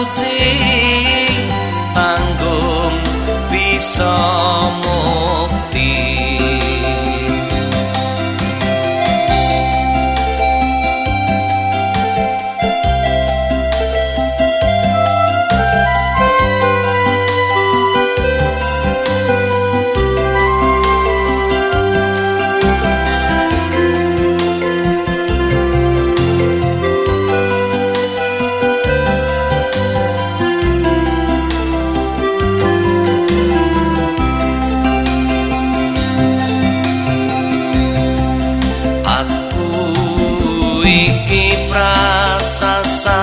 suci tanggung bisa iki prasasat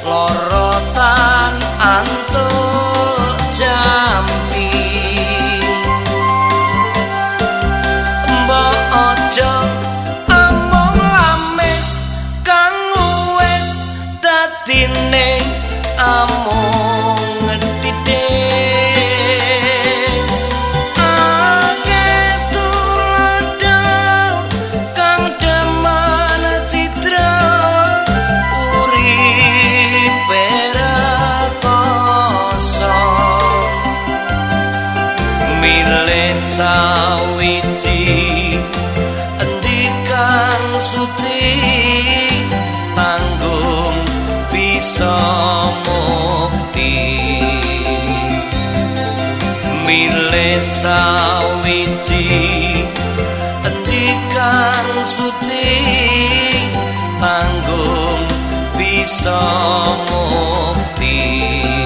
lorotan antuk jampi mbok aja among lames kang wis dadine sawiji endikan suci tanggung bisa mukti. Mile sawiji endikan suci tanggung bisa mukti